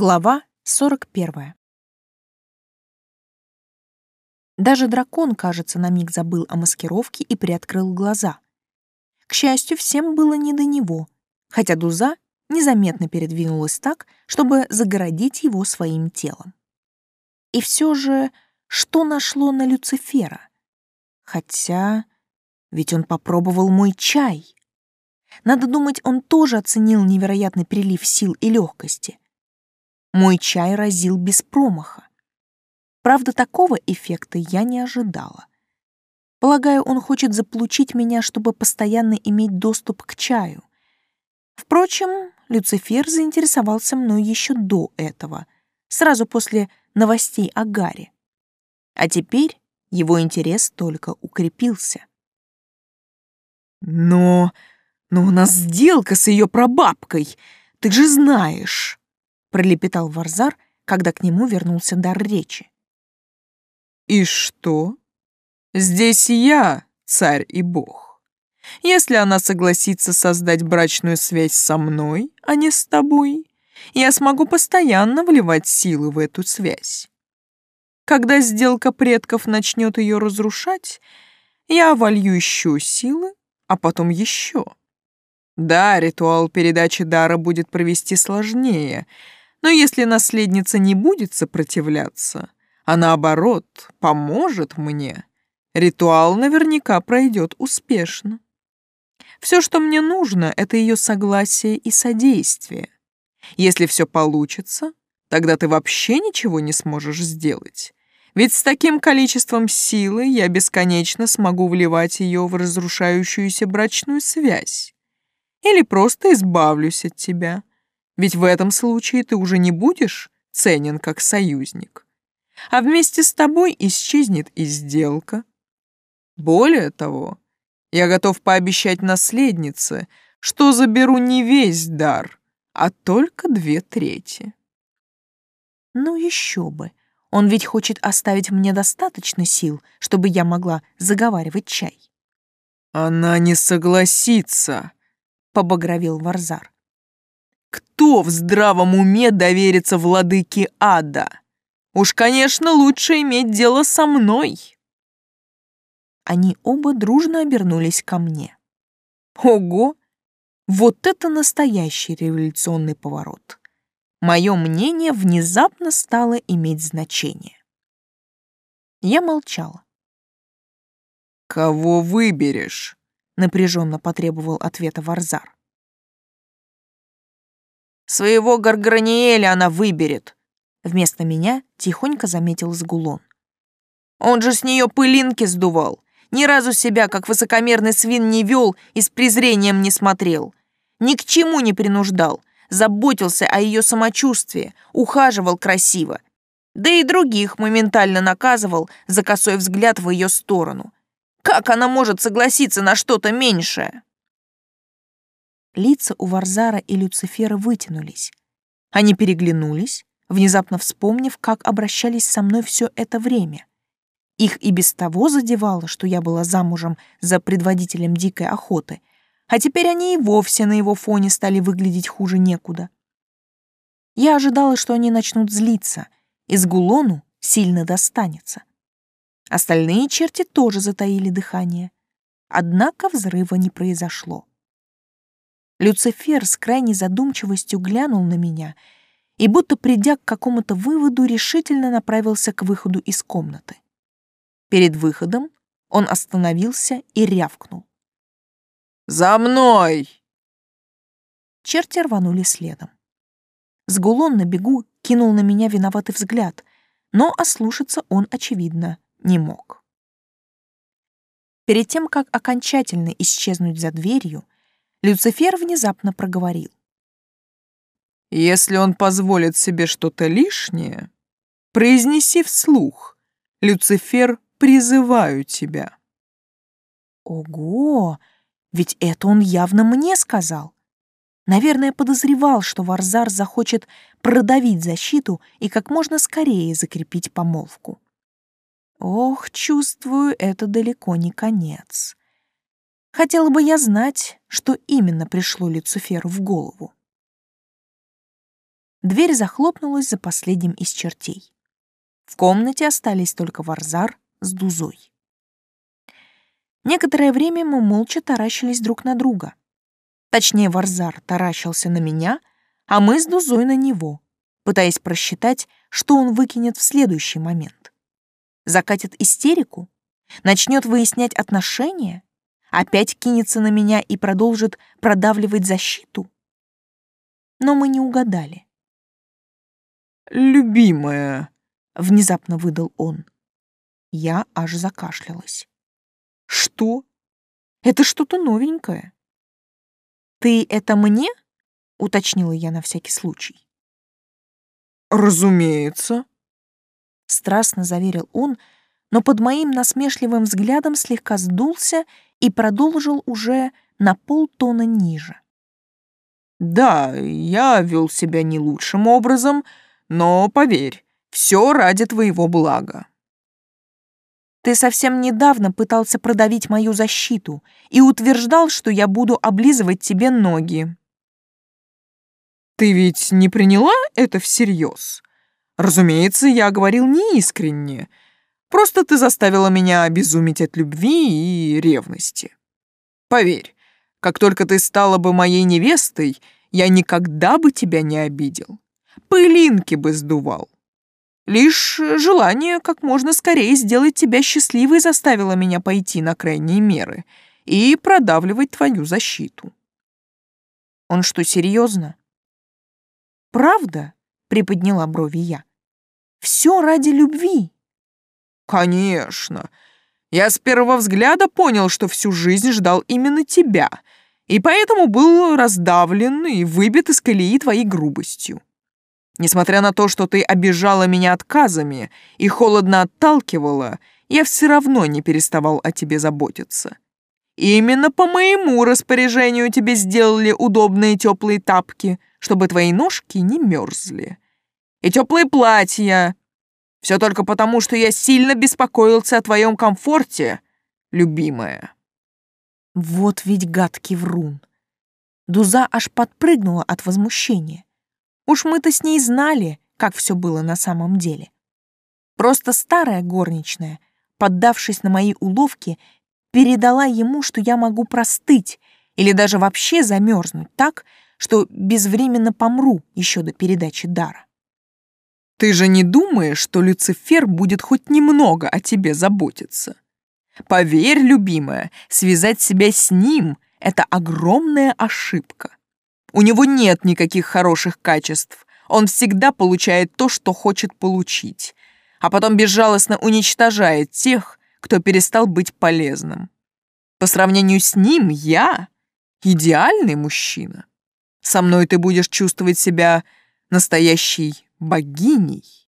Глава 41. Даже дракон, кажется, на миг забыл о маскировке и приоткрыл глаза. К счастью, всем было не до него, хотя Дуза незаметно передвинулась так, чтобы загородить его своим телом. И все же, что нашло на Люцифера? Хотя, ведь он попробовал мой чай. Надо думать, он тоже оценил невероятный прилив сил и легкости — мой чай разил без промаха. Правда, такого эффекта я не ожидала. Полагаю, он хочет заполучить меня, чтобы постоянно иметь доступ к чаю. Впрочем, Люцифер заинтересовался мной еще до этого, сразу после новостей о Гарри. А теперь его интерес только укрепился. «Но... но у нас сделка с ее прабабкой, ты же знаешь!» Пролепетал Варзар, когда к нему вернулся дар речи. «И что? Здесь я, царь и бог. Если она согласится создать брачную связь со мной, а не с тобой, я смогу постоянно вливать силы в эту связь. Когда сделка предков начнет ее разрушать, я волью еще силы, а потом еще. Да, ритуал передачи дара будет провести сложнее — но если наследница не будет сопротивляться, а наоборот поможет мне, ритуал наверняка пройдет успешно. Все, что мне нужно, это ее согласие и содействие. Если все получится, тогда ты вообще ничего не сможешь сделать. Ведь с таким количеством силы я бесконечно смогу вливать ее в разрушающуюся брачную связь. Или просто избавлюсь от тебя, ведь в этом случае ты уже не будешь ценен как союзник. А вместе с тобой исчезнет и сделка. Более того, я готов пообещать наследнице, что заберу не весь дар, а только две трети. Ну еще бы. Он ведь хочет оставить мне достаточно сил, чтобы я могла заговаривать чай. Она не согласится, побагровел Варзар. Кто в здравом уме доверится владыке ада? Уж, конечно, лучше иметь дело со мной. Они оба дружно обернулись ко мне. Ого! Вот это настоящий революционный поворот. Мое мнение внезапно стало иметь значение. Я молчала. «Кого выберешь?» — напряженно потребовал ответа Варзар. Своего Гарграниэля она выберет. Вместо меня тихонько заметил Сгулон. Он же с нее пылинки сдувал. Ни разу себя, как высокомерный свин, не вел и с презрением не смотрел. Ни к чему не принуждал. Заботился о ее самочувствии, ухаживал красиво. Да и других моментально наказывал за косой взгляд в ее сторону. Как она может согласиться на что-то меньшее? Лица у Варзара и Люцифера вытянулись. Они переглянулись, внезапно вспомнив, как обращались со мной все это время. Их и без того задевало, что я была замужем за предводителем дикой охоты, а теперь они и вовсе на его фоне стали выглядеть хуже некуда. Я ожидала, что они начнут злиться, и с Гулону сильно достанется. Остальные черти тоже затаили дыхание. Однако взрыва не произошло. Люцифер с крайней задумчивостью глянул на меня и, будто придя к какому-то выводу, решительно направился к выходу из комнаты. Перед выходом он остановился и рявкнул. «За мной!» Черти рванули следом. Сгулон на бегу кинул на меня виноватый взгляд, но ослушаться он, очевидно, не мог. Перед тем, как окончательно исчезнуть за дверью, Люцифер внезапно проговорил. «Если он позволит себе что-то лишнее, произнеси вслух. Люцифер, призываю тебя». Ого! Ведь это он явно мне сказал. Наверное, подозревал, что Варзар захочет продавить защиту и как можно скорее закрепить помолвку. Ох, чувствую, это далеко не конец. Хотела бы я знать, что именно пришло Люциферу в голову. дверь захлопнулась за последним из чертей. В комнате остались только Варзар с Дузой. Некоторое время мы молча таращились друг на друга. Точнее, Варзар таращился на меня, а мы с Дузой на него, пытаясь просчитать, что он выкинет в следующий момент. Закатит истерику? Начнет выяснять отношения? Опять кинется на меня и продолжит продавливать защиту? Но мы не угадали. «Любимая», — внезапно выдал он. Я аж закашлялась. «Что? Это что-то новенькое». «Ты это мне?» — уточнила я на всякий случай. «Разумеется», — страстно заверил он, но под моим насмешливым взглядом слегка сдулся и продолжил уже на полтона ниже. «Да, я вел себя не лучшим образом, но, поверь, все ради твоего блага». Ты совсем недавно пытался продавить мою защиту и утверждал, что я буду облизывать тебе ноги. Ты ведь не приняла это всерьез? Разумеется, я говорил неискренне. Просто ты заставила меня обезуметь от любви и ревности. Поверь, как только ты стала бы моей невестой, я никогда бы тебя не обидел. Пылинки бы сдувал. Лишь желание как можно скорее сделать тебя счастливой заставило меня пойти на крайние меры и продавливать твою защиту. Он что, серьезно? «Правда?» — приподняла брови я. «Все ради любви». «Конечно. Я с первого взгляда понял, что всю жизнь ждал именно тебя, и поэтому был раздавлен и выбит из колеи твоей грубостью. Несмотря на то, что ты обижала меня отказами и холодно отталкивала, я все равно не переставал о тебе заботиться. Именно по моему распоряжению тебе сделали удобные теплые тапки, чтобы твои ножки не мерзли. И теплые платья. Все только потому, что я сильно беспокоился о твоем комфорте, любимая. Вот ведь гадкий врун. Дуза аж подпрыгнула от возмущения. Уж мы-то с ней знали, как все было на самом деле. Просто старая горничная, поддавшись на мои уловки, передала ему, что я могу простыть или даже вообще замерзнуть так, что безвременно помру еще до передачи дара. Ты же не думаешь, что Люцифер будет хоть немного о тебе заботиться? Поверь, любимая, связать себя с ним — это огромная ошибка. У него нет никаких хороших качеств. Он всегда получает то, что хочет получить, а потом безжалостно уничтожает тех, кто перестал быть полезным. По сравнению с ним я — идеальный мужчина. Со мной ты будешь чувствовать себя настоящей богиней.